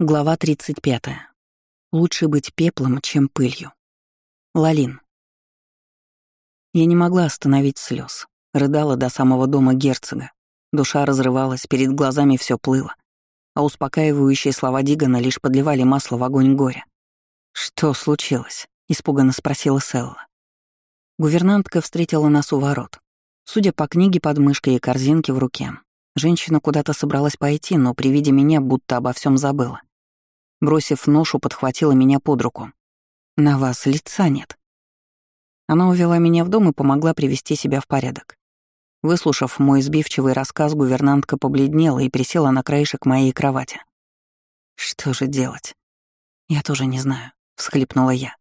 Глава 35. Лучше быть пеплом, чем пылью. Лалин. Я не могла остановить слез. Рыдала до самого дома герцога. Душа разрывалась, перед глазами все плыло. А успокаивающие слова Дигана лишь подливали масло в огонь горя. «Что случилось?» — испуганно спросила Селла. Гувернантка встретила нас у ворот. Судя по книге под мышкой и корзинке в руке, женщина куда-то собралась пойти, но при виде меня будто обо всем забыла. Бросив ношу, подхватила меня под руку. «На вас лица нет». Она увела меня в дом и помогла привести себя в порядок. Выслушав мой сбивчивый рассказ, гувернантка побледнела и присела на краешек моей кровати. «Что же делать?» «Я тоже не знаю», — всхлипнула я.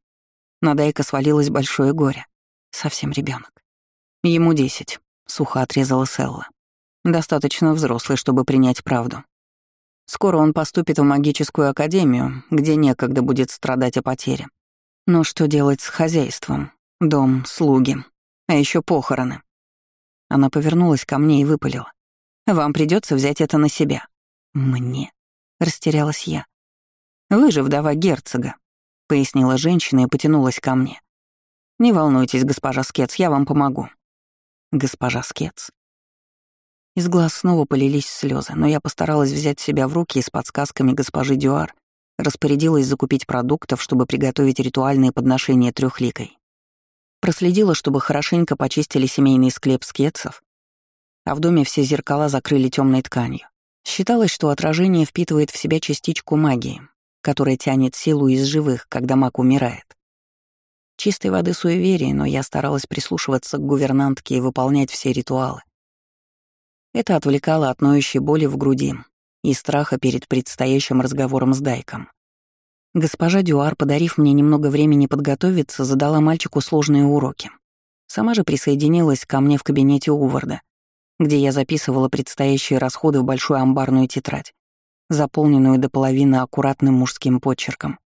На Дайка свалилось большое горе. Совсем ребенок. Ему десять, — сухо отрезала Селла. Достаточно взрослый, чтобы принять правду. Скоро он поступит в магическую академию, где некогда будет страдать о потере. Но что делать с хозяйством? Дом, слуги, а еще похороны. Она повернулась ко мне и выпалила. «Вам придется взять это на себя». «Мне?» — растерялась я. «Вы же вдова герцога», — пояснила женщина и потянулась ко мне. «Не волнуйтесь, госпожа Скетс, я вам помогу». «Госпожа Скетс?» Из глаз снова полились слезы, но я постаралась взять себя в руки и с подсказками госпожи Дюар распорядилась закупить продуктов, чтобы приготовить ритуальные подношения трехликой. Проследила, чтобы хорошенько почистили семейный склеп скетцев, а в доме все зеркала закрыли темной тканью. Считалось, что отражение впитывает в себя частичку магии, которая тянет силу из живых, когда маг умирает. Чистой воды суеверие, но я старалась прислушиваться к гувернантке и выполнять все ритуалы, это отвлекало от ноющей боли в груди и страха перед предстоящим разговором с Дайком. Госпожа Дюар, подарив мне немного времени подготовиться, задала мальчику сложные уроки. Сама же присоединилась ко мне в кабинете Уварда, где я записывала предстоящие расходы в большую амбарную тетрадь, заполненную до половины аккуратным мужским почерком.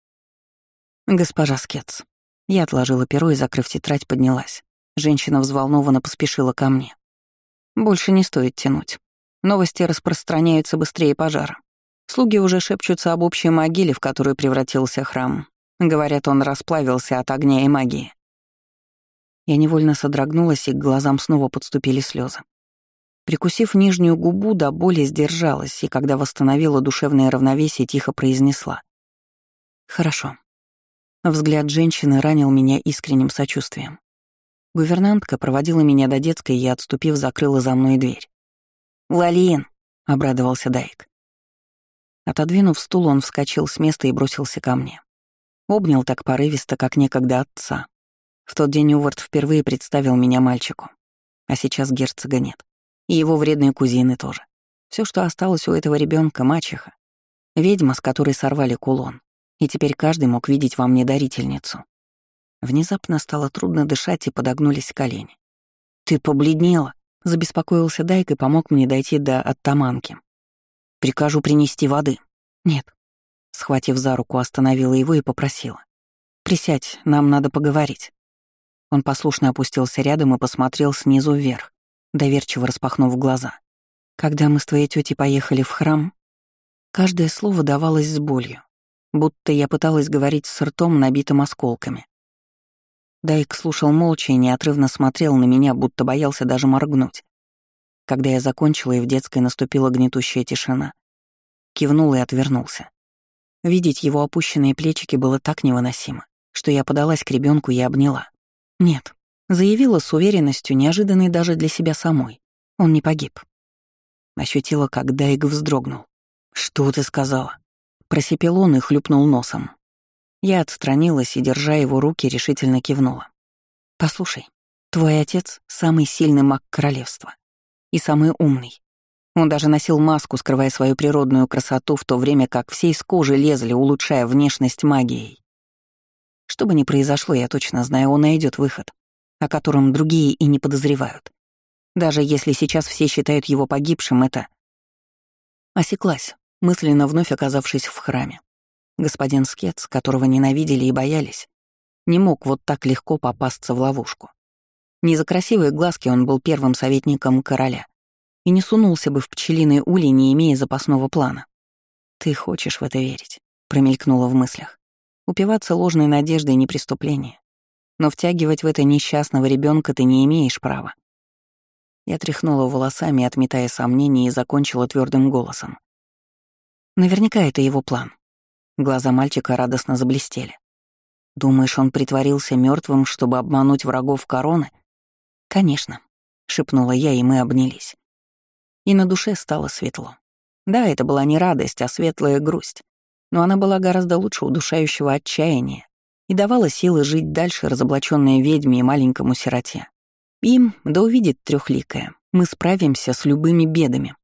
«Госпожа Скетс». Я отложила перо и, закрыв тетрадь, поднялась. Женщина взволнованно поспешила ко мне. Больше не стоит тянуть. Новости распространяются быстрее пожара. Слуги уже шепчутся об общей могиле, в которую превратился храм. Говорят, он расплавился от огня и магии. Я невольно содрогнулась, и к глазам снова подступили слезы. Прикусив нижнюю губу, до боли сдержалась, и когда восстановила душевное равновесие, тихо произнесла. «Хорошо». Взгляд женщины ранил меня искренним сочувствием. Гувернантка проводила меня до детской и, отступив, закрыла за мной дверь. «Лалин!» — обрадовался Дайк. Отодвинув стул, он вскочил с места и бросился ко мне. Обнял так порывисто, как некогда отца. В тот день Увард впервые представил меня мальчику. А сейчас герцога нет. И его вредные кузины тоже. Все, что осталось у этого ребенка, мачеха. Ведьма, с которой сорвали кулон. И теперь каждый мог видеть во мне дарительницу. Внезапно стало трудно дышать и подогнулись колени. «Ты побледнела», — забеспокоился Дайк и помог мне дойти до оттаманки. «Прикажу принести воды». «Нет». Схватив за руку, остановила его и попросила. «Присядь, нам надо поговорить». Он послушно опустился рядом и посмотрел снизу вверх, доверчиво распахнув глаза. Когда мы с твоей тетей поехали в храм, каждое слово давалось с болью, будто я пыталась говорить с ртом, набитым осколками. Дайк слушал молча и неотрывно смотрел на меня, будто боялся даже моргнуть. Когда я закончила и в детской наступила гнетущая тишина, кивнул и отвернулся. Видеть его опущенные плечики было так невыносимо, что я подалась к ребенку и обняла. Нет, заявила с уверенностью, неожиданной даже для себя самой. Он не погиб. Ощутила, как Дайк вздрогнул. «Что ты сказала?» Просипел он и хлюпнул носом. Я отстранилась и, держа его руки, решительно кивнула. «Послушай, твой отец — самый сильный маг королевства. И самый умный. Он даже носил маску, скрывая свою природную красоту, в то время как все из кожи лезли, улучшая внешность магией. Что бы ни произошло, я точно знаю, он найдет выход, о котором другие и не подозревают. Даже если сейчас все считают его погибшим, это... Осеклась, мысленно вновь оказавшись в храме. Господин Скетс, которого ненавидели и боялись, не мог вот так легко попасться в ловушку. Не за красивые глазки он был первым советником короля и не сунулся бы в пчелиный улей, не имея запасного плана. «Ты хочешь в это верить», — промелькнуло в мыслях. Упиваться ложной надеждой — не преступление. Но втягивать в это несчастного ребенка ты не имеешь права. Я тряхнула волосами, отметая сомнения, и закончила твердым голосом. Наверняка это его план. Глаза мальчика радостно заблестели. Думаешь, он притворился мертвым, чтобы обмануть врагов короны? Конечно, шепнула я, и мы обнялись. И на душе стало светло. Да, это была не радость, а светлая грусть, но она была гораздо лучше удушающего отчаяния и давала силы жить дальше разоблаченной ведьме и маленькому сироте. Им, да увидит трехликая, мы справимся с любыми бедами.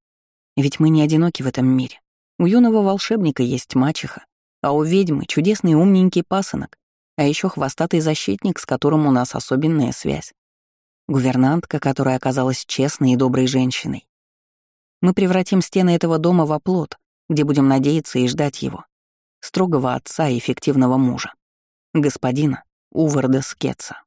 Ведь мы не одиноки в этом мире. У юного волшебника есть мачеха, а у ведьмы чудесный умненький пасынок, а еще хвостатый защитник, с которым у нас особенная связь. Гувернантка, которая оказалась честной и доброй женщиной. Мы превратим стены этого дома в оплот, где будем надеяться и ждать его. Строгого отца и эффективного мужа. Господина Уварда Скетса.